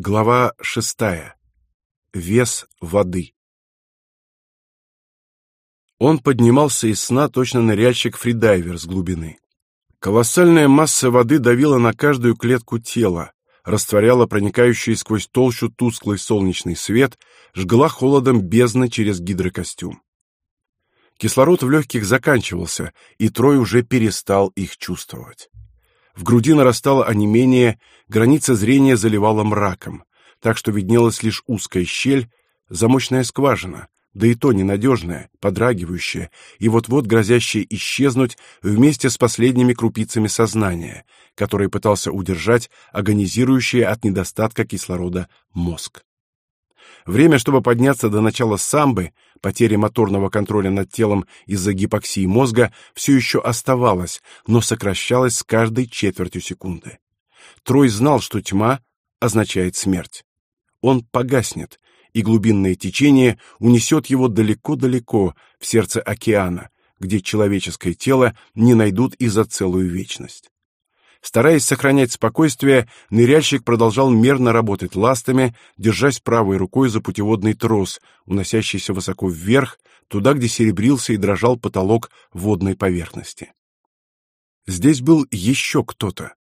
Глава шестая. Вес воды. Он поднимался из сна точно ныряльщик-фридайвер с глубины. Колоссальная масса воды давила на каждую клетку тела, растворяла проникающий сквозь толщу тусклый солнечный свет, жгла холодом бездны через гидрокостюм. Кислород в легких заканчивался, и Трой уже перестал их чувствовать. В груди нарастало онемение, граница зрения заливала мраком, так что виднелась лишь узкая щель, замочная скважина, да и то ненадежная, подрагивающая и вот-вот грозящая исчезнуть вместе с последними крупицами сознания, которые пытался удержать агонизирующий от недостатка кислорода мозг. Время, чтобы подняться до начала самбы, потери моторного контроля над телом из-за гипоксии мозга, все еще оставалось, но сокращалось с каждой четвертью секунды. Трой знал, что тьма означает смерть. Он погаснет, и глубинное течение унесет его далеко-далеко в сердце океана, где человеческое тело не найдут и за целую вечность. Стараясь сохранять спокойствие, ныряльщик продолжал мерно работать ластами, держась правой рукой за путеводный трос, уносящийся высоко вверх, туда, где серебрился и дрожал потолок водной поверхности. Здесь был еще кто-то.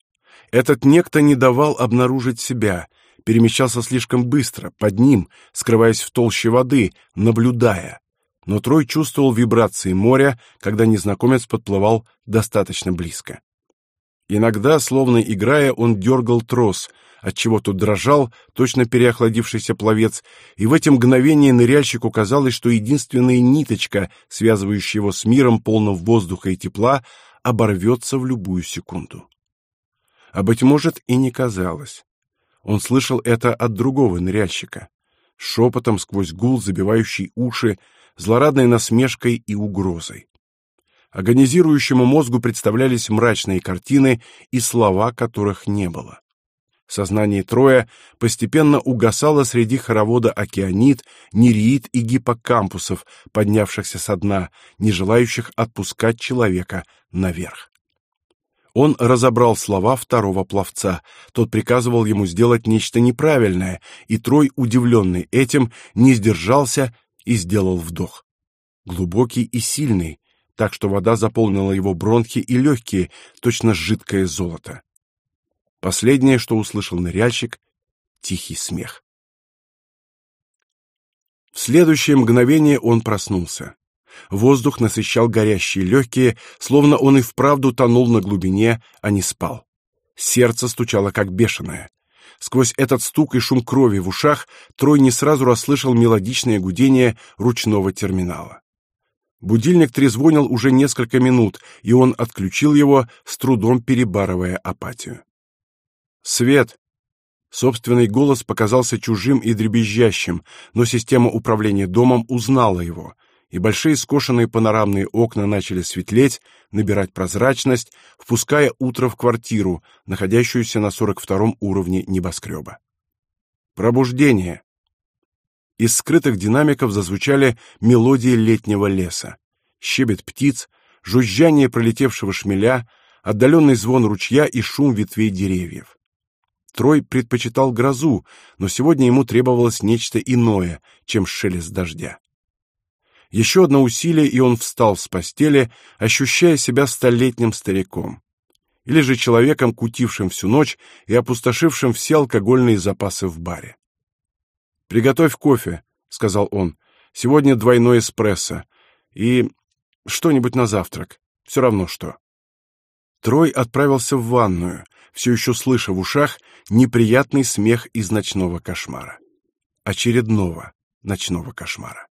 Этот некто не давал обнаружить себя, перемещался слишком быстро, под ним, скрываясь в толще воды, наблюдая. Но Трой чувствовал вибрации моря, когда незнакомец подплывал достаточно близко. Иногда, словно играя, он дергал трос, отчего тот дрожал, точно переохладившийся пловец, и в эти мгновения ныряльщику казалось, что единственная ниточка, связывающая его с миром, полным воздуха и тепла, оборвется в любую секунду. А, быть может, и не казалось. Он слышал это от другого ныряльщика, шепотом сквозь гул, забивающий уши, злорадной насмешкой и угрозой. Агонизирующему мозгу представлялись мрачные картины и слова, которых не было. Сознание Троя постепенно угасало среди хоровода океанит, нереид и гиппокампусов, поднявшихся со дна, не желающих отпускать человека наверх. Он разобрал слова второго пловца. Тот приказывал ему сделать нечто неправильное, и Трой, удивленный этим, не сдержался и сделал вдох. Глубокий и сильный, так что вода заполнила его бронхи и легкие, точно жидкое золото. Последнее, что услышал ныряльщик, тихий смех. В следующее мгновение он проснулся. Воздух насыщал горящие легкие, словно он и вправду тонул на глубине, а не спал. Сердце стучало как бешеное. Сквозь этот стук и шум крови в ушах Трой не сразу расслышал мелодичное гудение ручного терминала. Будильник трезвонил уже несколько минут, и он отключил его, с трудом перебарывая апатию. «Свет!» Собственный голос показался чужим и дребезжащим, но система управления домом узнала его, и большие скошенные панорамные окна начали светлеть, набирать прозрачность, впуская утро в квартиру, находящуюся на 42-м уровне небоскреба. Пробуждение. Из скрытых динамиков зазвучали мелодии летнего леса. Щебет птиц, жужжание пролетевшего шмеля, отдаленный звон ручья и шум ветвей деревьев. Трой предпочитал грозу, но сегодня ему требовалось нечто иное, чем шелест дождя. Еще одно усилие, и он встал с постели, ощущая себя столетним стариком. Или же человеком, кутившим всю ночь и опустошившим все алкогольные запасы в баре. «Приготовь кофе», — сказал он. «Сегодня двойной эспрессо. И что-нибудь на завтрак. Все равно что». Трой отправился в ванную, все еще слыша в ушах неприятный смех из ночного кошмара. Очередного ночного кошмара.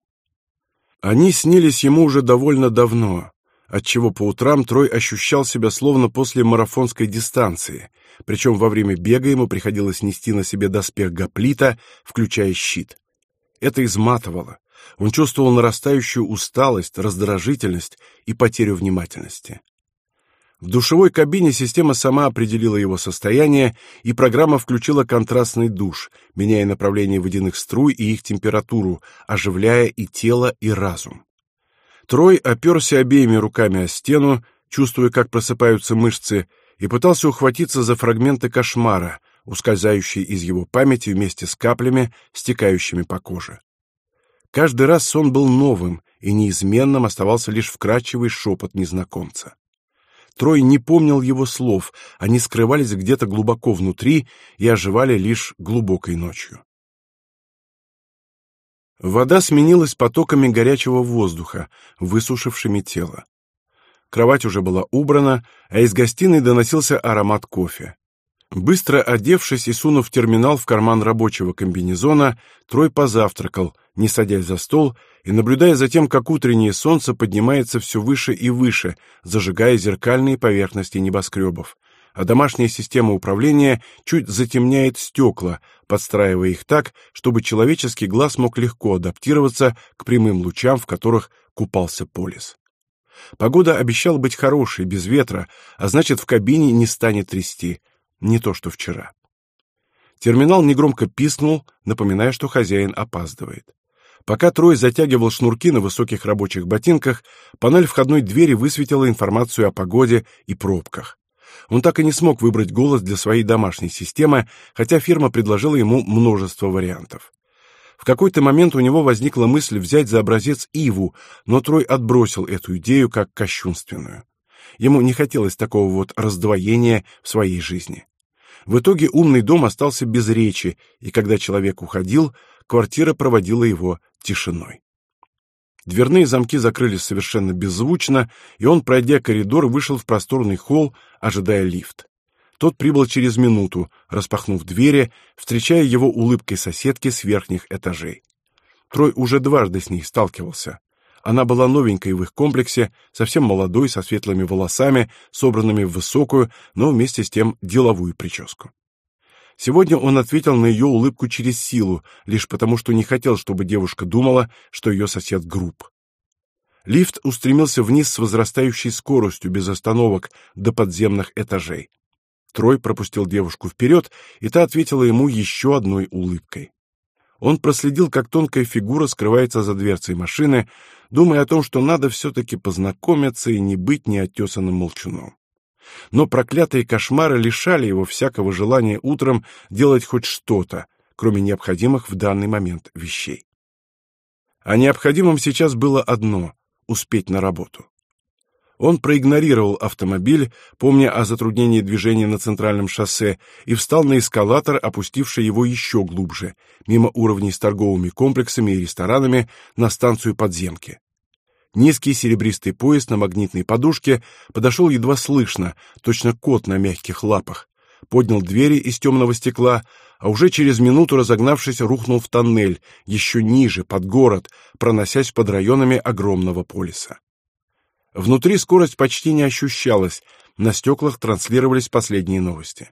Они снились ему уже довольно давно, отчего по утрам Трой ощущал себя словно после марафонской дистанции, причем во время бега ему приходилось нести на себе доспех гоплита, включая щит. Это изматывало. Он чувствовал нарастающую усталость, раздражительность и потерю внимательности. В душевой кабине система сама определила его состояние, и программа включила контрастный душ, меняя направление водяных струй и их температуру, оживляя и тело, и разум. Трой оперся обеими руками о стену, чувствуя, как просыпаются мышцы, и пытался ухватиться за фрагменты кошмара, ускользающие из его памяти вместе с каплями, стекающими по коже. Каждый раз сон был новым, и неизменным оставался лишь вкрадчивый шепот незнакомца. Трой не помнил его слов, они скрывались где-то глубоко внутри и оживали лишь глубокой ночью. Вода сменилась потоками горячего воздуха, высушившими тело. Кровать уже была убрана, а из гостиной доносился аромат кофе. Быстро одевшись и сунув терминал в карман рабочего комбинезона, Трой позавтракал, не садясь за стол и наблюдая за тем, как утреннее солнце поднимается все выше и выше, зажигая зеркальные поверхности небоскребов, а домашняя система управления чуть затемняет стекла, подстраивая их так, чтобы человеческий глаз мог легко адаптироваться к прямым лучам, в которых купался полис. Погода обещала быть хорошей, без ветра, а значит, в кабине не станет трясти — не то, что вчера. Терминал негромко пискнул, напоминая, что хозяин опаздывает. Пока Трой затягивал шнурки на высоких рабочих ботинках, панель входной двери высветила информацию о погоде и пробках. Он так и не смог выбрать голос для своей домашней системы, хотя фирма предложила ему множество вариантов. В какой-то момент у него возникла мысль взять за образец Иву, но Трой отбросил эту идею как кощунственную. Ему не хотелось такого вот раздвоения в своей жизни. В итоге умный дом остался без речи, и когда человек уходил, квартира проводила его тишиной. Дверные замки закрылись совершенно беззвучно, и он, пройдя коридор, вышел в просторный холл, ожидая лифт. Тот прибыл через минуту, распахнув двери, встречая его улыбкой соседки с верхних этажей. Трой уже дважды с ней сталкивался. Она была новенькой в их комплексе, совсем молодой, со светлыми волосами, собранными в высокую, но вместе с тем деловую прическу. Сегодня он ответил на ее улыбку через силу, лишь потому, что не хотел, чтобы девушка думала, что ее сосед груб. Лифт устремился вниз с возрастающей скоростью, без остановок, до подземных этажей. Трой пропустил девушку вперед, и та ответила ему еще одной улыбкой. Он проследил, как тонкая фигура скрывается за дверцей машины, думая о том, что надо все-таки познакомиться и не быть неотесанным молчуном. Но проклятые кошмары лишали его всякого желания утром делать хоть что-то, кроме необходимых в данный момент вещей. А необходимым сейчас было одно — успеть на работу. Он проигнорировал автомобиль, помня о затруднении движения на центральном шоссе, и встал на эскалатор, опустивший его еще глубже, мимо уровней с торговыми комплексами и ресторанами, на станцию подземки. Низкий серебристый поезд на магнитной подушке подошел едва слышно, точно кот на мягких лапах, поднял двери из темного стекла, а уже через минуту, разогнавшись, рухнул в тоннель, еще ниже, под город, проносясь под районами огромного полиса. Внутри скорость почти не ощущалась, на стеклах транслировались последние новости.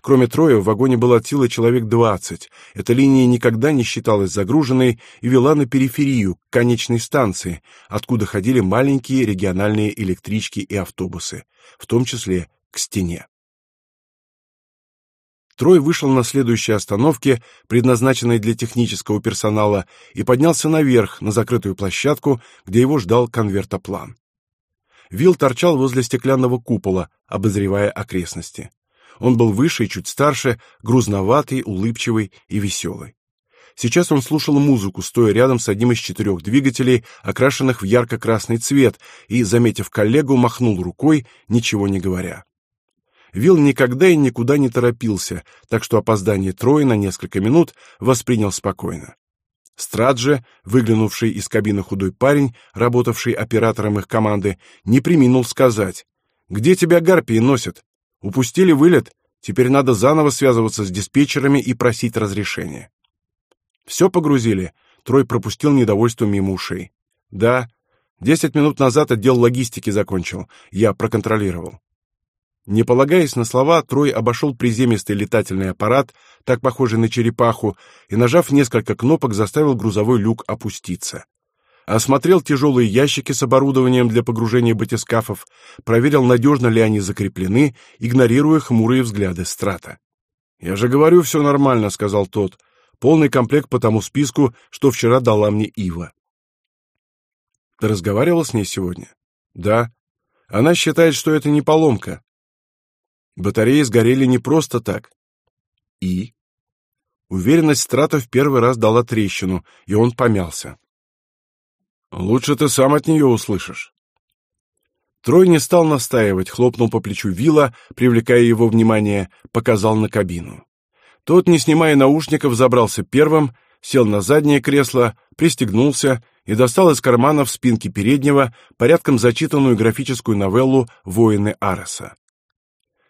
Кроме Троя, в вагоне было от силы человек двадцать. Эта линия никогда не считалась загруженной и вела на периферию, к конечной станции, откуда ходили маленькие региональные электрички и автобусы, в том числе к стене. Трой вышел на следующей остановке, предназначенной для технического персонала, и поднялся наверх, на закрытую площадку, где его ждал конвертоплан. Вилл торчал возле стеклянного купола, обозревая окрестности. Он был выше и чуть старше, грузноватый, улыбчивый и веселый. Сейчас он слушал музыку, стоя рядом с одним из четырех двигателей, окрашенных в ярко-красный цвет, и, заметив коллегу, махнул рукой, ничего не говоря. Вилл никогда и никуда не торопился, так что опоздание Троя на несколько минут воспринял спокойно. Страдже, выглянувший из кабины худой парень, работавший оператором их команды, не преминул сказать: "Где тебя гарпии носят? Упустили вылет? Теперь надо заново связываться с диспетчерами и просить разрешения". Все погрузили. Трой пропустил недовольство мимо ушей. Да, десять минут назад отдел логистики закончил. Я проконтролировал. Не полагаясь на слова, Трой обошел приземистый летательный аппарат, так похожий на черепаху, и, нажав несколько кнопок, заставил грузовой люк опуститься. Осмотрел тяжелые ящики с оборудованием для погружения батискафов, проверил, надежно ли они закреплены, игнорируя хмурые взгляды Страта. «Я же говорю, все нормально», — сказал тот. «Полный комплект по тому списку, что вчера дала мне Ива». «Ты разговаривал с ней сегодня?» «Да». «Она считает, что это не поломка. Батареи сгорели не просто так. И? Уверенность Страта в первый раз дала трещину, и он помялся. «Лучше ты сам от нее услышишь». Трой не стал настаивать, хлопнул по плечу Вилла, привлекая его внимание, показал на кабину. Тот, не снимая наушников, забрался первым, сел на заднее кресло, пристегнулся и достал из кармана в спинке переднего порядком зачитанную графическую новеллу «Воины Ареса».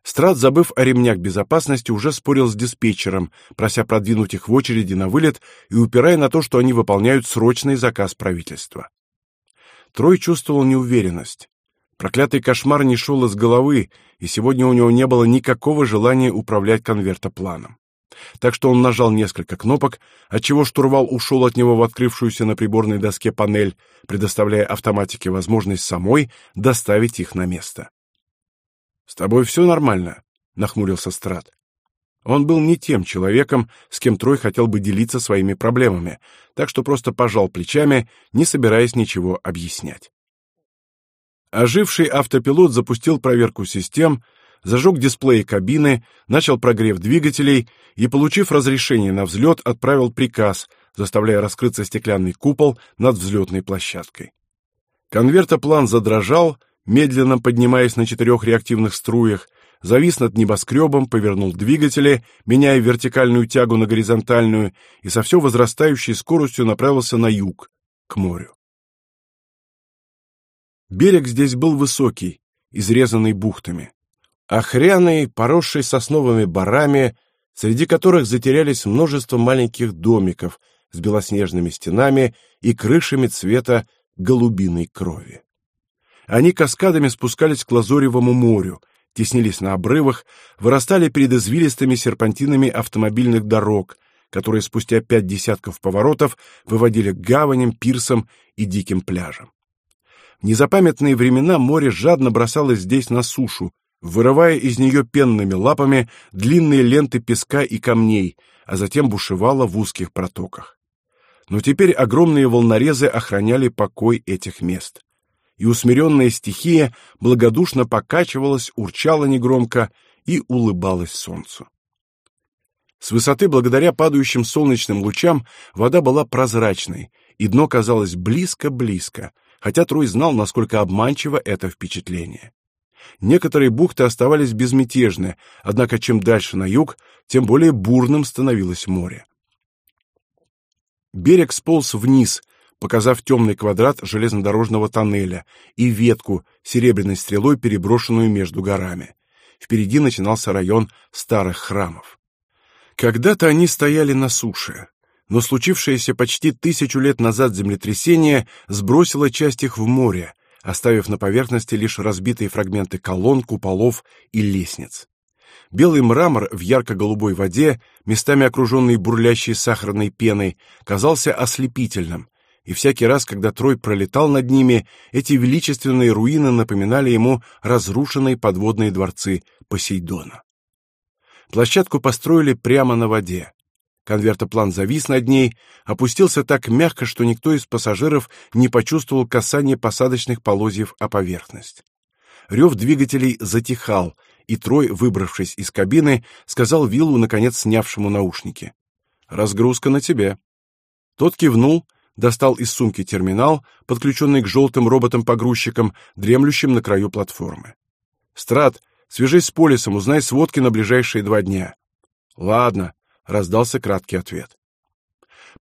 Страт, забыв о ремнях безопасности, уже спорил с диспетчером, прося продвинуть их в очереди на вылет и упирая на то, что они выполняют срочный заказ правительства. Трой чувствовал неуверенность. Проклятый кошмар не шел из головы, и сегодня у него не было никакого желания управлять конвертопланом. Так что он нажал несколько кнопок, отчего штурвал ушел от него в открывшуюся на приборной доске панель, предоставляя автоматике возможность самой доставить их на место. «С тобой все нормально?» — нахмурился Страт. Он был не тем человеком, с кем Трой хотел бы делиться своими проблемами, так что просто пожал плечами, не собираясь ничего объяснять. Оживший автопилот запустил проверку систем, зажег дисплеи кабины, начал прогрев двигателей и, получив разрешение на взлет, отправил приказ, заставляя раскрыться стеклянный купол над взлетной площадкой. Конвертоплан задрожал, медленно поднимаясь на четырех реактивных струях, завис над небоскребом, повернул двигатели, меняя вертикальную тягу на горизонтальную, и со все возрастающей скоростью направился на юг, к морю. Берег здесь был высокий, изрезанный бухтами. Охряный, поросший сосновыми барами, среди которых затерялись множество маленьких домиков с белоснежными стенами и крышами цвета голубиной крови. Они каскадами спускались к Лазоревому морю, теснились на обрывах, вырастали перед извилистыми серпантинами автомобильных дорог, которые спустя пять десятков поворотов выводили к гаваням, пирсам и диким пляжам. В незапамятные времена море жадно бросалось здесь на сушу, вырывая из нее пенными лапами длинные ленты песка и камней, а затем бушевало в узких протоках. Но теперь огромные волнорезы охраняли покой этих мест и усмиренная стихия благодушно покачивалась, урчала негромко и улыбалась солнцу. С высоты, благодаря падающим солнечным лучам, вода была прозрачной, и дно казалось близко-близко, хотя Трой знал, насколько обманчиво это впечатление. Некоторые бухты оставались безмятежны, однако чем дальше на юг, тем более бурным становилось море. Берег сполз вниз, показав темный квадрат железнодорожного тоннеля и ветку серебряной стрелой, переброшенную между горами. Впереди начинался район старых храмов. Когда-то они стояли на суше, но случившееся почти тысячу лет назад землетрясение сбросило часть их в море, оставив на поверхности лишь разбитые фрагменты колонн, куполов и лестниц. Белый мрамор в ярко-голубой воде, местами окруженный бурлящей сахарной пеной, казался ослепительным, и всякий раз, когда Трой пролетал над ними, эти величественные руины напоминали ему разрушенные подводные дворцы Посейдона. Площадку построили прямо на воде. Конвертоплан завис над ней, опустился так мягко, что никто из пассажиров не почувствовал касания посадочных полозьев о поверхность. Рев двигателей затихал, и Трой, выбравшись из кабины, сказал Виллу, наконец снявшему наушники. «Разгрузка на тебе». Тот кивнул, достал из сумки терминал, подключенный к желтым роботам-погрузчикам, дремлющим на краю платформы. «Страт, свяжись с полисом, узнай сводки на ближайшие два дня». «Ладно», — раздался краткий ответ.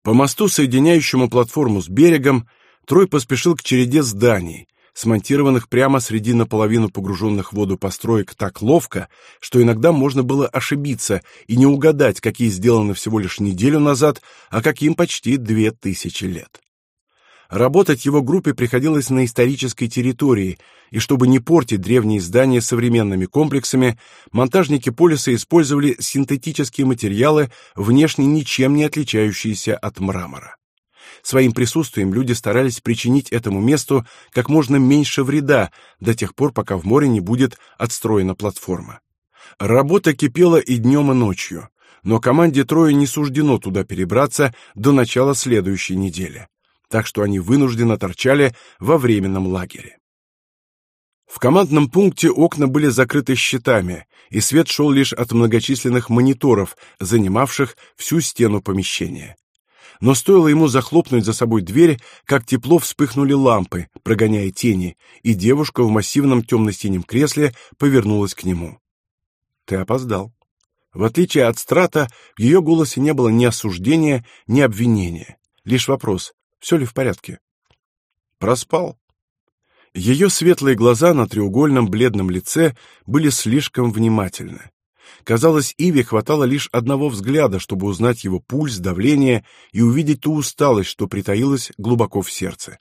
По мосту, соединяющему платформу с берегом, Трой поспешил к череде зданий, смонтированных прямо среди наполовину погруженных в воду построек так ловко, что иногда можно было ошибиться и не угадать, какие сделаны всего лишь неделю назад, а каким почти две тысячи лет. Работать его группе приходилось на исторической территории, и чтобы не портить древние здания современными комплексами, монтажники полиса использовали синтетические материалы, внешне ничем не отличающиеся от мрамора. Своим присутствием люди старались причинить этому месту как можно меньше вреда до тех пор, пока в море не будет отстроена платформа. Работа кипела и днем, и ночью, но команде Троя не суждено туда перебраться до начала следующей недели, так что они вынужденно торчали во временном лагере. В командном пункте окна были закрыты щитами, и свет шел лишь от многочисленных мониторов, занимавших всю стену помещения. Но стоило ему захлопнуть за собой дверь, как тепло вспыхнули лампы, прогоняя тени, и девушка в массивном темно-синем кресле повернулась к нему. «Ты опоздал». В отличие от Страта, в ее голосе не было ни осуждения, ни обвинения. Лишь вопрос, все ли в порядке. Проспал. Ее светлые глаза на треугольном бледном лице были слишком внимательны. Казалось, Иве хватало лишь одного взгляда, чтобы узнать его пульс, давление и увидеть ту усталость, что притаилась глубоко в сердце.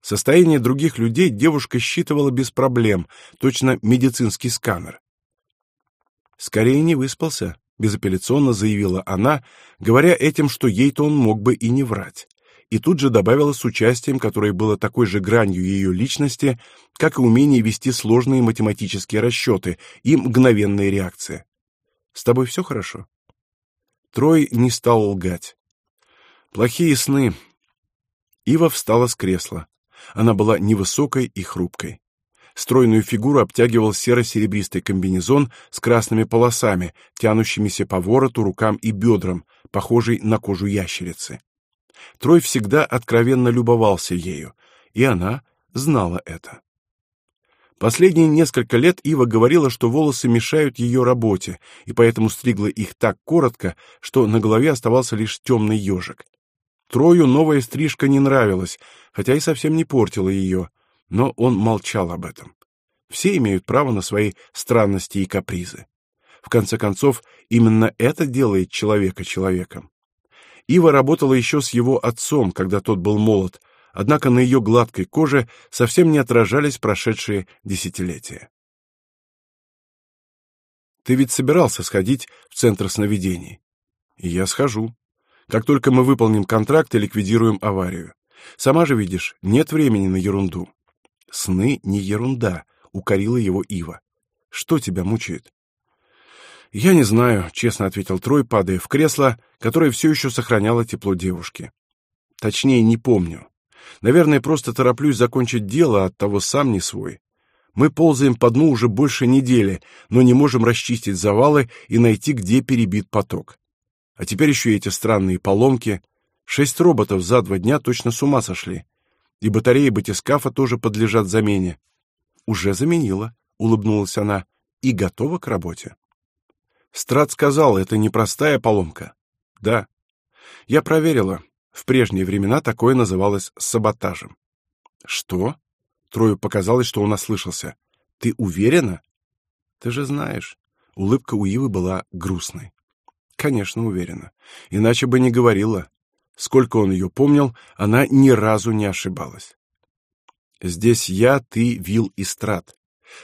Состояние других людей девушка считывала без проблем, точно медицинский сканер. «Скорее не выспался», — безапелляционно заявила она, говоря этим, что ей-то он мог бы и не врать и тут же добавила с участием, которое было такой же гранью ее личности, как и умение вести сложные математические расчеты и мгновенная реакция. «С тобой все хорошо?» Трой не стал лгать. «Плохие сны». Ива встала с кресла. Она была невысокой и хрупкой. Стройную фигуру обтягивал серо-серебристый комбинезон с красными полосами, тянущимися по вороту, рукам и бедрам, похожий на кожу ящерицы. Трой всегда откровенно любовался ею, и она знала это. Последние несколько лет Ива говорила, что волосы мешают ее работе, и поэтому стригла их так коротко, что на голове оставался лишь темный ежик. Трою новая стрижка не нравилась, хотя и совсем не портила ее, но он молчал об этом. Все имеют право на свои странности и капризы. В конце концов, именно это делает человека человеком. Ива работала еще с его отцом, когда тот был молод, однако на ее гладкой коже совсем не отражались прошедшие десятилетия. Ты ведь собирался сходить в центр сновидений. И я схожу. Как только мы выполним контракт и ликвидируем аварию. Сама же видишь, нет времени на ерунду. Сны не ерунда, укорила его Ива. Что тебя мучает? «Я не знаю», — честно ответил Трой, падая в кресло, которое все еще сохраняло тепло девушки. «Точнее, не помню. Наверное, просто тороплюсь закончить дело, а от того сам не свой. Мы ползаем по дну уже больше недели, но не можем расчистить завалы и найти, где перебит поток. А теперь еще эти странные поломки. Шесть роботов за два дня точно с ума сошли. И батареи батискафа тоже подлежат замене. Уже заменила, улыбнулась она, и готова к работе. Страт сказал, это непростая поломка. Да. Я проверила. В прежние времена такое называлось саботажем. Что? Трою показалось, что он ослышался. Ты уверена? Ты же знаешь. Улыбка у Ивы была грустной. Конечно, уверена. Иначе бы не говорила. Сколько он ее помнил, она ни разу не ошибалась. Здесь я, ты, Вил и Страт.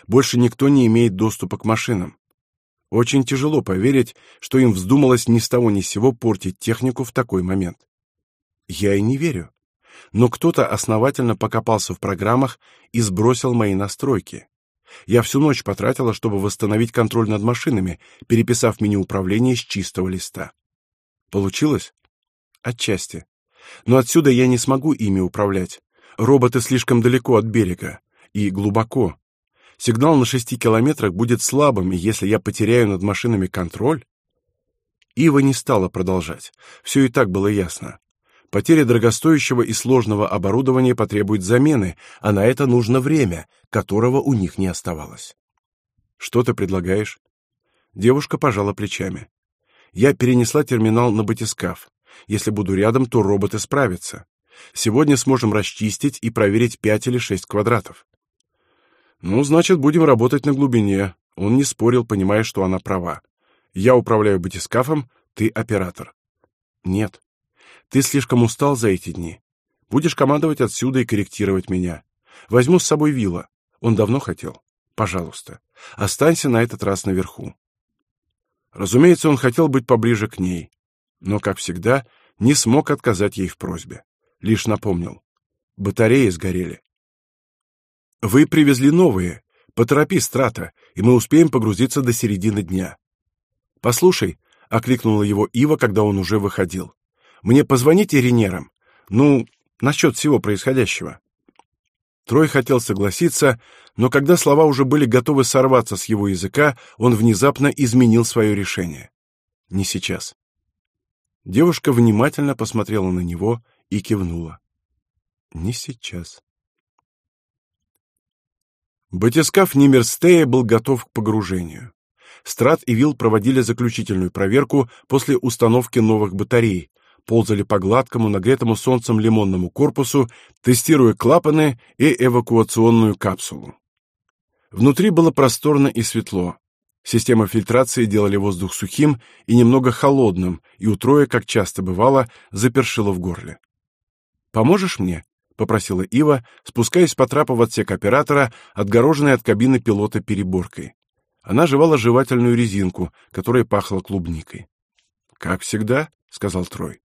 Больше никто не имеет доступа к машинам. Очень тяжело поверить, что им вздумалось ни с того ни с сего портить технику в такой момент. Я и не верю. Но кто-то основательно покопался в программах и сбросил мои настройки. Я всю ночь потратила, чтобы восстановить контроль над машинами, переписав меню управления с чистого листа. Получилось? Отчасти. Но отсюда я не смогу ими управлять. Роботы слишком далеко от берега и глубоко, Сигнал на шести километрах будет слабым, и если я потеряю над машинами контроль... Ива не стала продолжать. Все и так было ясно. Потеря дорогостоящего и сложного оборудования потребует замены, а на это нужно время, которого у них не оставалось. Что ты предлагаешь? Девушка пожала плечами. Я перенесла терминал на батискаф. Если буду рядом, то роботы справятся. Сегодня сможем расчистить и проверить пять или шесть квадратов. Ну, значит, будем работать на глубине. Он не спорил, понимая, что она права. Я управляю батискафом, ты оператор. Нет. Ты слишком устал за эти дни. Будешь командовать отсюда и корректировать меня. Возьму с собой Вилла. Он давно хотел. Пожалуйста, останься на этот раз наверху. Разумеется, он хотел быть поближе к ней, но, как всегда, не смог отказать ей в просьбе. Лишь напомнил. Батареи сгорели. Вы привезли новые. Поторопи, Страта, и мы успеем погрузиться до середины дня. Послушай, окликнула его Ива, когда он уже выходил. Мне позвоните Ренерам. Ну, насчет всего происходящего. Трой хотел согласиться, но когда слова уже были готовы сорваться с его языка, он внезапно изменил свое решение. Не сейчас. Девушка внимательно посмотрела на него и кивнула. Не сейчас. Батискаф Нимерстея был готов к погружению. Страт и Вил проводили заключительную проверку после установки новых батарей, ползали по гладкому, нагретому солнцем лимонному корпусу, тестируя клапаны и эвакуационную капсулу. Внутри было просторно и светло. Система фильтрации делали воздух сухим и немного холодным, и у Троя, как часто бывало, запершило в горле. «Поможешь мне?» — попросила Ива, спускаясь по трапу в отсек оператора, отгороженной от кабины пилота переборкой. Она жевала жевательную резинку, которая пахла клубникой. «Как всегда», — сказал Трой.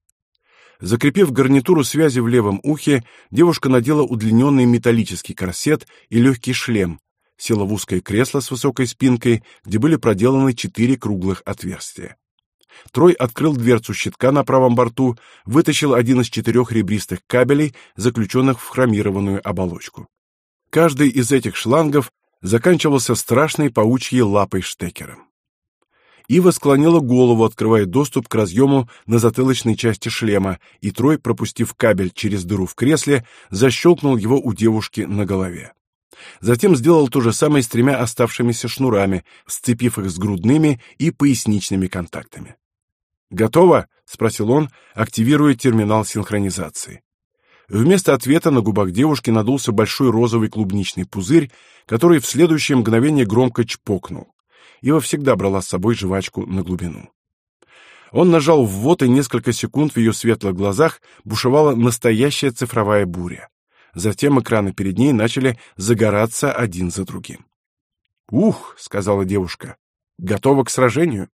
Закрепив гарнитуру связи в левом ухе, девушка надела удлиненный металлический корсет и легкий шлем, села в узкое кресло с высокой спинкой, где были проделаны четыре круглых отверстия. Трой открыл дверцу щитка на правом борту, вытащил один из четырех ребристых кабелей, заключенных в хромированную оболочку. Каждый из этих шлангов заканчивался страшной паучьей лапой штекером. Ива склонила голову, открывая доступ к разъему на затылочной части шлема, и Трой, пропустив кабель через дыру в кресле, защелкнул его у девушки на голове. Затем сделал то же самое с тремя оставшимися шнурами, сцепив их с грудными и поясничными контактами. «Готово?» — спросил он, активируя терминал синхронизации. Вместо ответа на губах девушки надулся большой розовый клубничный пузырь, который в следующее мгновение громко чпокнул. Ива всегда брала с собой жвачку на глубину. Он нажал ввод, и несколько секунд в ее светлых глазах бушевала настоящая цифровая буря. Затем экраны перед ней начали загораться один за другим. «Ух!» — сказала девушка. «Готова к сражению?»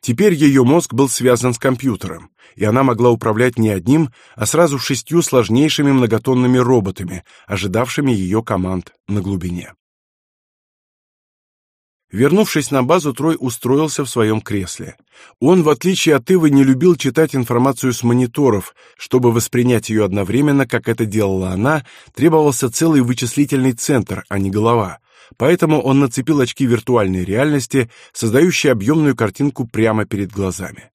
Теперь ее мозг был связан с компьютером, и она могла управлять не одним, а сразу шестью сложнейшими многотонными роботами, ожидавшими ее команд на глубине. Вернувшись на базу, Трой устроился в своем кресле. Он, в отличие от Ивы, не любил читать информацию с мониторов. Чтобы воспринять ее одновременно, как это делала она, требовался целый вычислительный центр, а не голова. Поэтому он нацепил очки виртуальной реальности, создающие объемную картинку прямо перед глазами.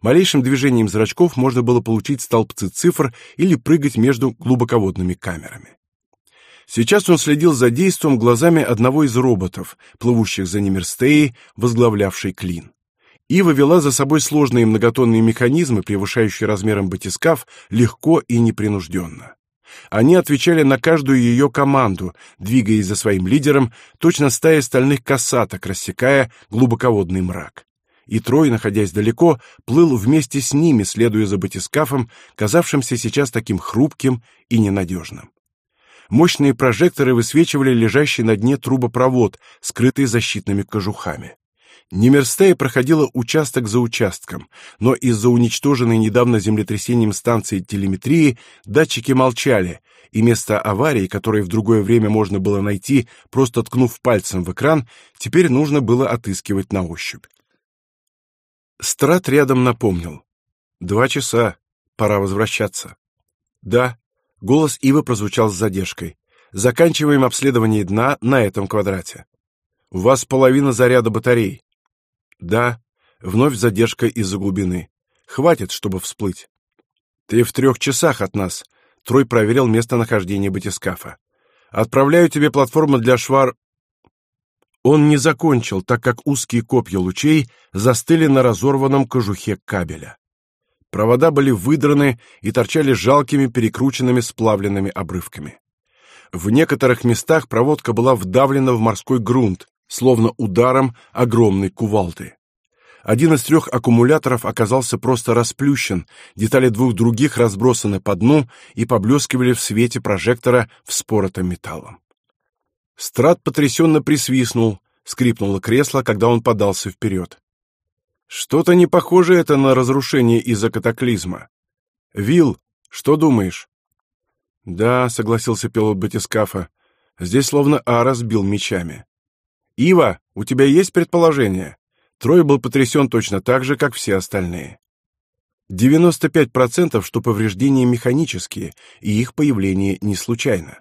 Малейшим движением зрачков можно было получить столбцы цифр или прыгать между глубоководными камерами. Сейчас он следил за действием глазами одного из роботов, плывущих за Немерстеей, возглавлявшей клин. Ива вела за собой сложные многотонные механизмы, превышающие размером батискаф, легко и непринужденно. Они отвечали на каждую ее команду, двигаясь за своим лидером, точно стая стальных касаток, рассекая глубоководный мрак. И Трой, находясь далеко, плыл вместе с ними, следуя за батискафом, казавшимся сейчас таким хрупким и ненадежным. Мощные прожекторы высвечивали лежащий на дне трубопровод, скрытый защитными кожухами. Немерстея проходила участок за участком, но из-за уничтоженной недавно землетрясением станции телеметрии датчики молчали, и место аварии, которое в другое время можно было найти, просто ткнув пальцем в экран, теперь нужно было отыскивать на ощупь. Страт рядом напомнил. «Два часа. Пора возвращаться». «Да», Голос Ивы прозвучал с задержкой. Заканчиваем обследование дна на этом квадрате. У вас половина заряда батарей. Да, вновь задержка из-за глубины. Хватит, чтобы всплыть. Ты в трех часах от нас. Трой проверил местонахождение батискафа. Отправляю тебе платформу для швар... Он не закончил, так как узкие копья лучей застыли на разорванном кожухе кабеля. Провода были выдраны и торчали жалкими перекрученными сплавленными обрывками. В некоторых местах проводка была вдавлена в морской грунт, словно ударом огромной кувалды. Один из трех аккумуляторов оказался просто расплющен, детали двух других разбросаны по дну и поблескивали в свете прожектора вспоротым металлом. Страт потрясенно присвистнул, скрипнуло кресло, когда он подался вперед. Что-то не похоже это на разрушение из-за катаклизма. Вил, что думаешь? Да, согласился пилот батискафа. Здесь словно Арас бил мечами. Ива, у тебя есть предположение? Трой был потрясен точно так же, как все остальные. 95%, что повреждения механические, и их появление не случайно.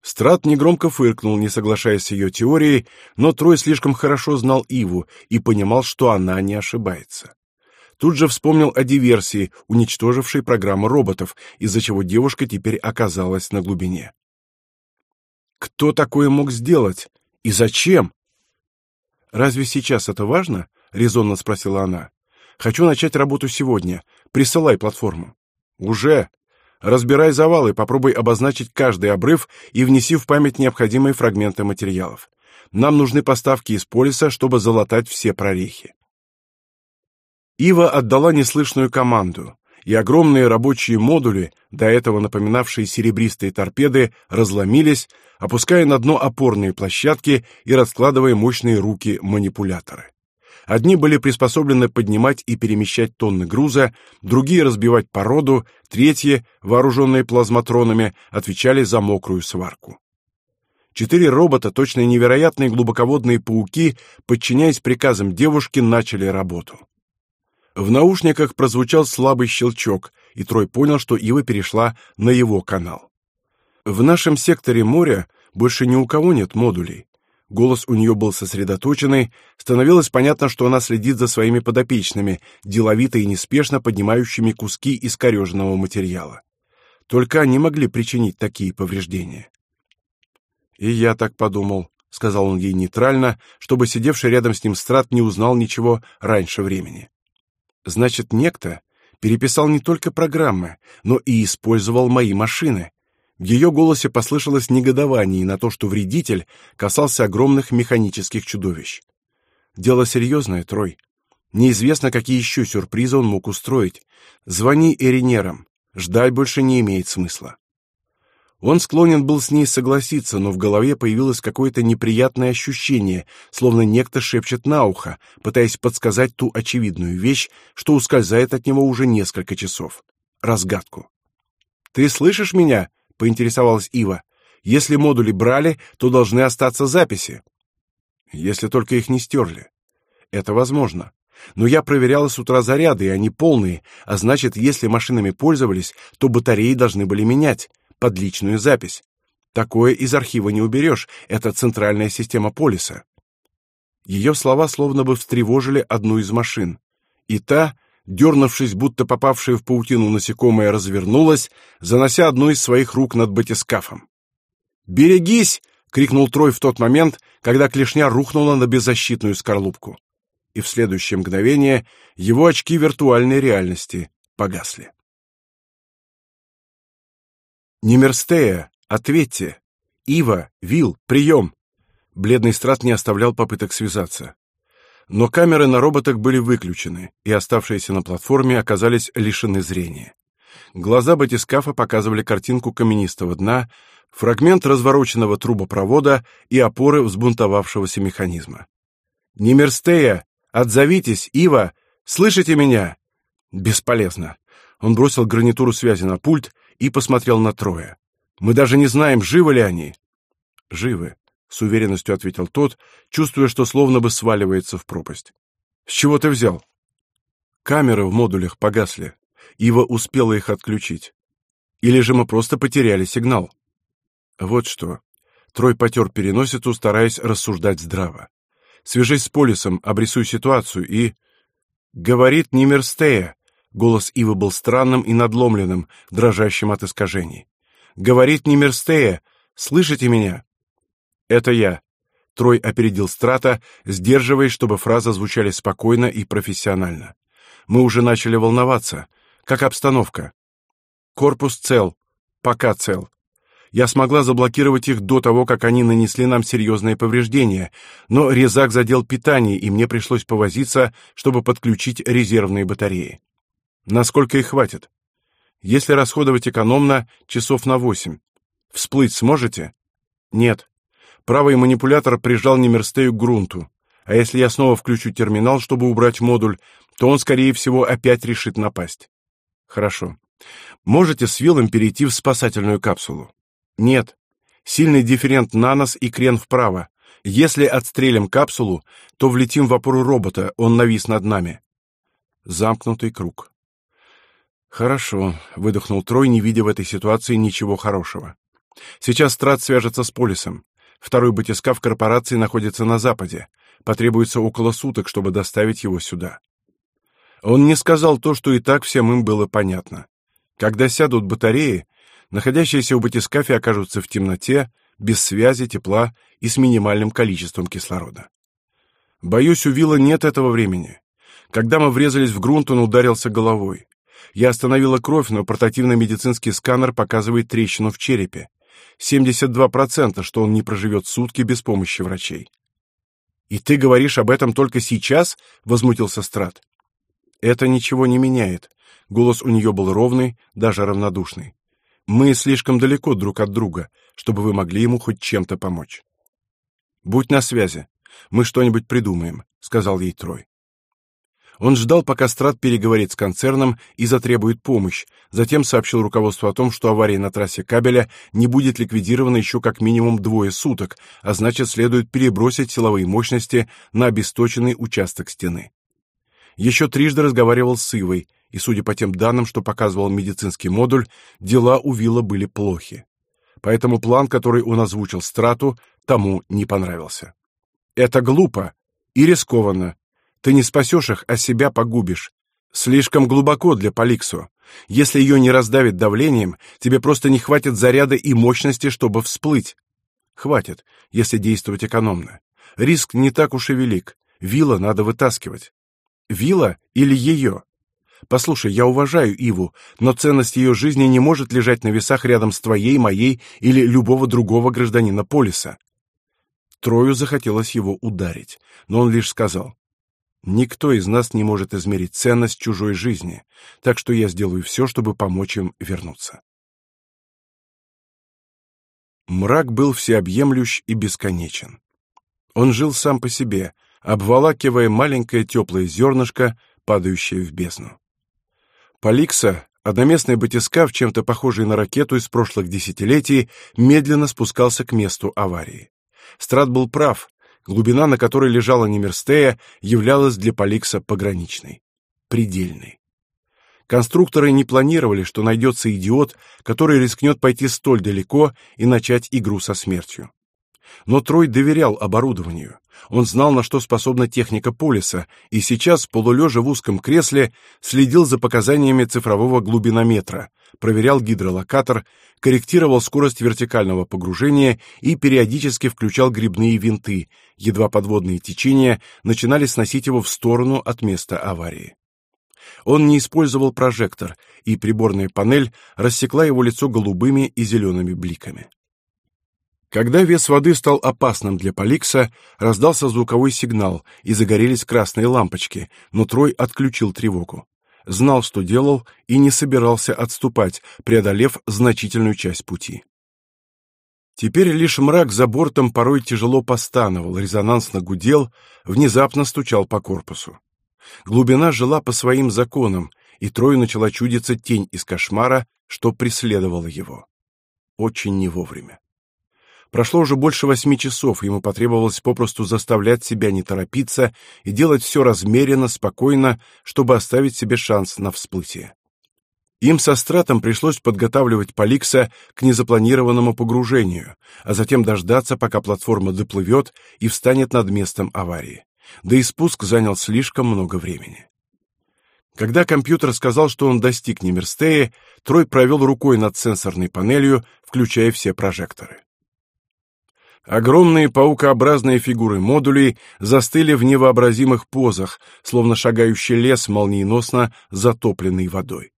Страт негромко фыркнул, не соглашаясь с ее теорией, но Трой слишком хорошо знал Иву и понимал, что она не ошибается. Тут же вспомнил о диверсии, уничтожившей программу роботов, из-за чего девушка теперь оказалась на глубине. Кто такое мог сделать? И зачем? Разве сейчас это важно? резонно спросила она. Хочу начать работу сегодня. Присылай платформу. Уже. Разбирай завалы, попробуй обозначить каждый обрыв и внеси в память необходимые фрагменты материалов. Нам нужны поставки из полиса, чтобы залатать все прорехи. Ива отдала неслышную команду, и огромные рабочие модули, до этого напоминавшие серебристые торпеды, разломились, опуская на дно опорные площадки и раскладывая мощные руки манипуляторы. Одни были приспособлены поднимать и перемещать тонны груза, другие разбивать породу, третьи, вооруженные плазматронами, отвечали за мокрую сварку. Четыре робота, точно невероятные глубоководные пауки, подчиняясь приказам девушки, начали работу. В наушниках прозвучал слабый щелчок, и Трой понял, что Ива перешла на его канал. В нашем секторе моря больше ни у кого нет модулей. Голос у нее был сосредоточенный, становилось понятно, что она следит за своими подопечными, деловито и неспешно поднимающими куски искореженного материала. Только они могли причинить такие повреждения. И я так подумал, сказал он ей нейтрально, чтобы сидевший рядом с ним Страт не узнал ничего раньше времени. Значит, некто переписал не только программы, но и использовал мои машины. В ее голосе послышалось негодование на то, что вредитель касался огромных механических чудовищ. Дело серьезное, Трой. Неизвестно, какие еще сюрпризы он мог устроить. Звони Эринерам. Ждать больше не имеет смысла. Он склонен был с ней согласиться, но в голове появилось какое-то неприятное ощущение, словно некто шепчет на ухо, пытаясь подсказать ту очевидную вещь, что ускользает от него уже несколько часов. Разгадку. «Ты слышишь меня?» — поинтересовалась Ива. «Если модули брали, то должны остаться записи». «Если только их не стерли». «Это возможно. Но я проверяла с утра заряды, и они полные, а значит, если машинами пользовались, то батареи должны были менять под личную запись. Такое из архива не уберешь, это центральная система полиса. Ее слова словно бы встревожили одну из машин. И та, дернувшись, будто попавшая в паутину насекомое, развернулась, занося одну из своих рук над батискафом. «Берегись!» — крикнул Трой в тот момент, когда клешня рухнула на беззащитную скорлупку. И в следующее мгновение его очки виртуальной реальности погасли. Немерстея, ответьте. Ива, Вил, прием. Бледный страт не оставлял попыток связаться. Но камеры на роботах были выключены, и оставшиеся на платформе оказались лишены зрения. Глаза батискафа показывали картинку каменистого дна, фрагмент развороченного трубопровода и опоры взбунтовавшегося механизма. «Немерстея! Отзовитесь, Ива! Слышите меня?» «Бесполезно». Он бросил гарнитуру связи на пульт и посмотрел на Троя. Мы даже не знаем, живы ли они. Живы, с уверенностью ответил тот, чувствуя, что словно бы сваливается в пропасть. С чего ты взял? Камеры в модулях погасли. Ива успела их отключить. Или же мы просто потеряли сигнал? Вот что. Трой потер переносицу, стараясь рассуждать здраво. Свяжись с полисом, обрисуй ситуацию и... Говорит Нимерстея, Голос Ивы был странным и надломленным, дрожащим от искажений. «Говорит Немерстея! Слышите меня?» «Это я». Трой опередил Страта, сдерживаясь, чтобы фразы звучали спокойно и профессионально. «Мы уже начали волноваться. Как обстановка?» «Корпус цел. Пока цел. Я смогла заблокировать их до того, как они нанесли нам серьезные повреждения, но резак задел питание, и мне пришлось повозиться, чтобы подключить резервные батареи. Насколько их хватит? Если расходовать экономно, часов на восемь. Всплыть сможете? Нет. Правый манипулятор прижал Немерстею к грунту. А если я снова включу терминал, чтобы убрать модуль, то он, скорее всего, опять решит напасть. Хорошо. Можете с вилом перейти в спасательную капсулу? Нет. Сильный дифферент на нос и крен вправо. Если отстрелим капсулу, то влетим в опору робота, он навис над нами. Замкнутый круг. Хорошо, выдохнул Трой, не видя в этой ситуации ничего хорошего. Сейчас Страт свяжется с Полисом. Второй батискаф корпорации находится на западе. Потребуется около суток, чтобы доставить его сюда. Он не сказал то, что и так всем им было понятно. Когда сядут батареи, находящиеся в батискафе окажутся в темноте, без связи, тепла и с минимальным количеством кислорода. Боюсь, у Вилла нет этого времени. Когда мы врезались в грунт, он ударился головой. Я остановила кровь, но портативный медицинский сканер показывает трещину в черепе. 72%, что он не проживет сутки без помощи врачей. «И ты говоришь об этом только сейчас?» — возмутился Страт. «Это ничего не меняет». Голос у нее был ровный, даже равнодушный. «Мы слишком далеко друг от друга, чтобы вы могли ему хоть чем-то помочь». «Будь на связи. Мы что-нибудь придумаем», — сказал ей Трой. Он ждал, пока Страт переговорит с концерном и затребует помощь, затем сообщил руководству о том, что авария на трассе кабеля не будет ликвидирована еще как минимум двое суток, а значит, следует перебросить силовые мощности на обесточенный участок стены. Еще трижды разговаривал с Ивой, и, судя по тем данным, что показывал медицинский модуль, дела у Вилла были плохи. Поэтому план, который он озвучил Страту, тому не понравился. «Это глупо и рискованно», ты не спасешь их, а себя погубишь. Слишком глубоко для Поликсу. Если ее не раздавит давлением, тебе просто не хватит заряда и мощности, чтобы всплыть. Хватит, если действовать экономно. Риск не так уж и велик. Вилла надо вытаскивать. Вилла или ее? Послушай, я уважаю Иву, но ценность ее жизни не может лежать на весах рядом с твоей, моей или любого другого гражданина Полиса. Трою захотелось его ударить, но он лишь сказал: Никто из нас не может измерить ценность чужой жизни, так что я сделаю все, чтобы помочь им вернуться. Мрак был всеобъемлющ и бесконечен. Он жил сам по себе, обволакивая маленькое теплое зернышко, падающее в бездну. Поликса, одноместный батискаф, чем-то похожий на ракету из прошлых десятилетий, медленно спускался к месту аварии. Страт был прав, Глубина, на которой лежала Немерстея, являлась для Поликса пограничной, предельной. Конструкторы не планировали, что найдется идиот, который рискнет пойти столь далеко и начать игру со смертью. Но Трой доверял оборудованию. Он знал, на что способна техника Полиса, и сейчас, полулежа в узком кресле, следил за показаниями цифрового глубинометра, проверял гидролокатор, корректировал скорость вертикального погружения и периодически включал грибные винты, едва подводные течения начинали сносить его в сторону от места аварии. Он не использовал прожектор, и приборная панель рассекла его лицо голубыми и зелеными бликами. Когда вес воды стал опасным для Поликса, раздался звуковой сигнал, и загорелись красные лампочки, но Трой отключил тревогу знал, что делал, и не собирался отступать, преодолев значительную часть пути. Теперь лишь мрак за бортом порой тяжело постановал, резонансно гудел, внезапно стучал по корпусу. Глубина жила по своим законам, и Трою начала чудиться тень из кошмара, что преследовала его. Очень не вовремя. Прошло уже больше восьми часов, ему потребовалось попросту заставлять себя не торопиться и делать все размеренно, спокойно, чтобы оставить себе шанс на всплытие. Им со Стратом пришлось подготавливать Поликса к незапланированному погружению, а затем дождаться, пока платформа доплывет и встанет над местом аварии. Да и спуск занял слишком много времени. Когда компьютер сказал, что он достиг Немерстея, Трой провел рукой над сенсорной панелью, включая все прожекторы. Огромные паукообразные фигуры модулей застыли в невообразимых позах, словно шагающий лес, молниеносно затопленный водой.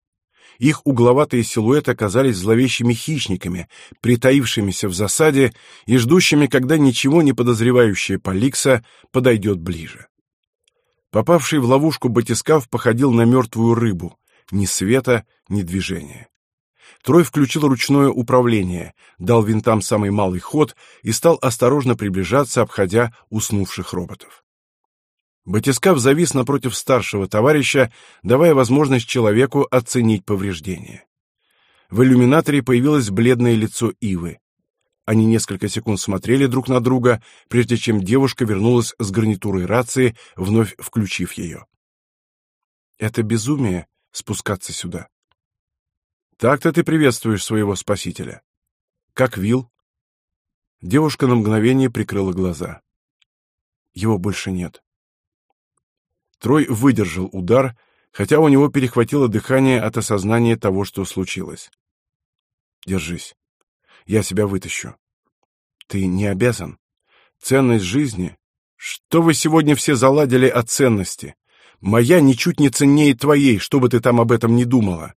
Их угловатые силуэты оказались зловещими хищниками, притаившимися в засаде и ждущими, когда ничего не подозревающая Поликса подойдет ближе. Попавший в ловушку батискаф походил на мертвую рыбу, ни света, ни движения. Трой включил ручное управление, дал винтам самый малый ход и стал осторожно приближаться, обходя уснувших роботов. Батискаф завис напротив старшего товарища, давая возможность человеку оценить повреждения. В иллюминаторе появилось бледное лицо Ивы. Они несколько секунд смотрели друг на друга, прежде чем девушка вернулась с гарнитурой рации, вновь включив ее. «Это безумие — спускаться сюда. Так-то ты приветствуешь своего спасителя. Как Вил? Девушка на мгновение прикрыла глаза. Его больше нет. Трой выдержал удар, хотя у него перехватило дыхание от осознания того, что случилось. Держись. Я себя вытащу. Ты не обязан. Ценность жизни... Что вы сегодня все заладили о ценности? Моя ничуть не ценнее твоей, что бы ты там об этом не думала.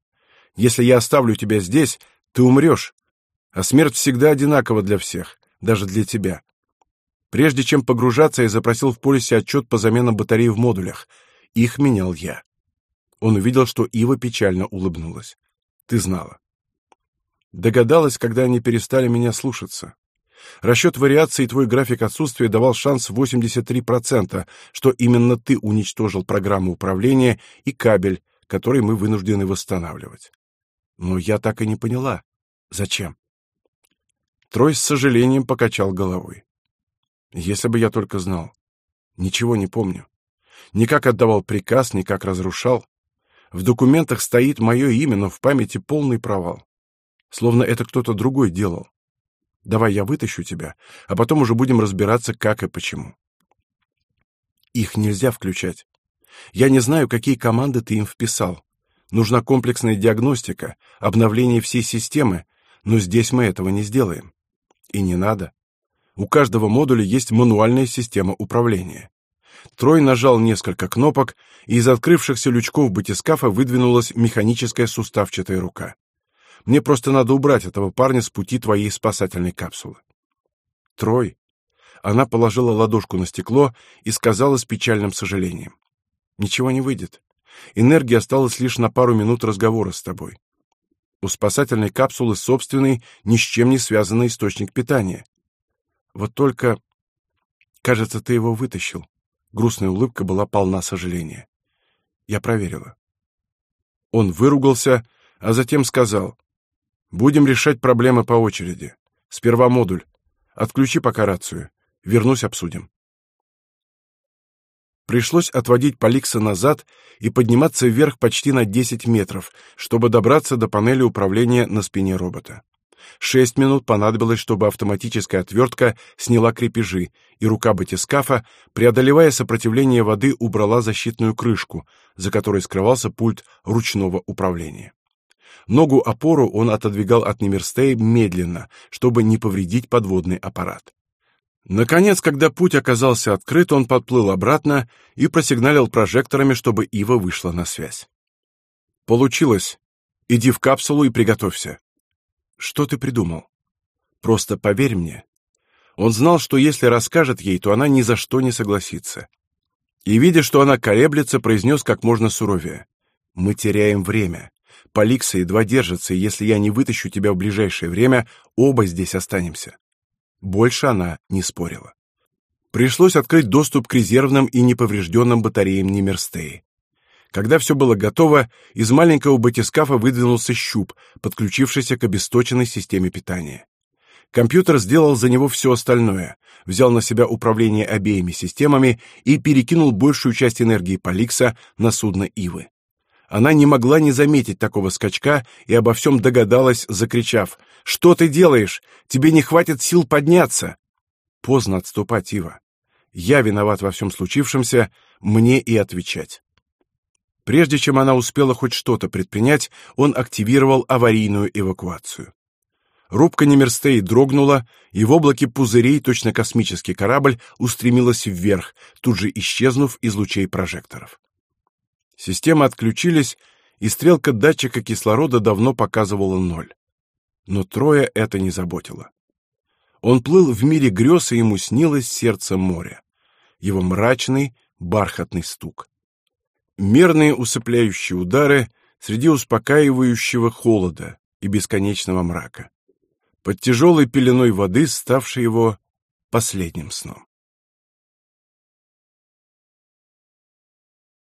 Если я оставлю тебя здесь, ты умрешь. А смерть всегда одинакова для всех, даже для тебя. Прежде чем погружаться, я запросил в полисе отчет по заменам батарей в модулях. Их менял я. Он увидел, что Ива печально улыбнулась. Ты знала. Догадалась, когда они перестали меня слушаться. Расчет вариации и твой график отсутствия давал шанс 83%, что именно ты уничтожил программу управления и кабель, который мы вынуждены восстанавливать. Но я так и не поняла. Зачем? Трой с сожалением покачал головой. Если бы я только знал. Ничего не помню. Ни как отдавал приказ, ни как разрушал. В документах стоит мое имя, но в памяти полный провал. Словно это кто-то другой делал. Давай я вытащу тебя, а потом уже будем разбираться, как и почему. Их нельзя включать. Я не знаю, какие команды ты им вписал. Нужна комплексная диагностика, обновление всей системы, но здесь мы этого не сделаем. И не надо. У каждого модуля есть мануальная система управления. Трой нажал несколько кнопок, и из открывшихся лючков батискафа выдвинулась механическая суставчатая рука. Мне просто надо убрать этого парня с пути твоей спасательной капсулы. Трой. Она положила ладошку на стекло и сказала с печальным сожалением: "Ничего не выйдет. Энергии осталось лишь на пару минут разговора с тобой. У спасательной капсулы собственный, ни с чем не связанный источник питания. Вот только, кажется, ты его вытащил". Грустная улыбка была полна сожаления. Я проверила. Он выругался, а затем сказал: Будем решать проблемы по очереди. Сперва модуль. Отключи пока рацию. Вернусь, обсудим. Пришлось отводить Поликса назад и подниматься вверх почти на 10 метров, чтобы добраться до панели управления на спине робота. Шесть минут понадобилось, чтобы автоматическая отвертка сняла крепежи, и рука батискафа, преодолевая сопротивление воды, убрала защитную крышку, за которой скрывался пульт ручного управления. Ногу-опору он отодвигал от Немерстей медленно, чтобы не повредить подводный аппарат. Наконец, когда путь оказался открыт, он подплыл обратно и просигналил прожекторами, чтобы Ива вышла на связь. «Получилось. Иди в капсулу и приготовься». «Что ты придумал?» «Просто поверь мне». Он знал, что если расскажет ей, то она ни за что не согласится. И, видя, что она колеблется, произнес как можно суровее. «Мы теряем время. Поликса едва держится, и если я не вытащу тебя в ближайшее время, оба здесь останемся. Больше она не спорила. Пришлось открыть доступ к резервным и неповрежденным батареям Немерстеи. Когда все было готово, из маленького батискафа выдвинулся щуп, подключившийся к обесточенной системе питания. Компьютер сделал за него все остальное, взял на себя управление обеими системами и перекинул большую часть энергии Поликса на судно Ивы. Она не могла не заметить такого скачка и обо всем догадалась, закричав: "Что ты делаешь? Тебе не хватит сил подняться!" Поздно отступать, Ива. Я виноват во всем случившемся, мне и отвечать. Прежде чем она успела хоть что-то предпринять, он активировал аварийную эвакуацию. Рубка Немерстей дрогнула, и в облаке пузырей точно космический корабль устремилась вверх, тут же исчезнув из лучей прожекторов. Системы отключились, и стрелка датчика кислорода давно показывала ноль. Но Троя это не заботило. Он плыл в мире грез, и ему снилось сердце моря. Его мрачный, бархатный стук. Мерные усыпляющие удары среди успокаивающего холода и бесконечного мрака. Под тяжелой пеленой воды, ставшей его последним сном.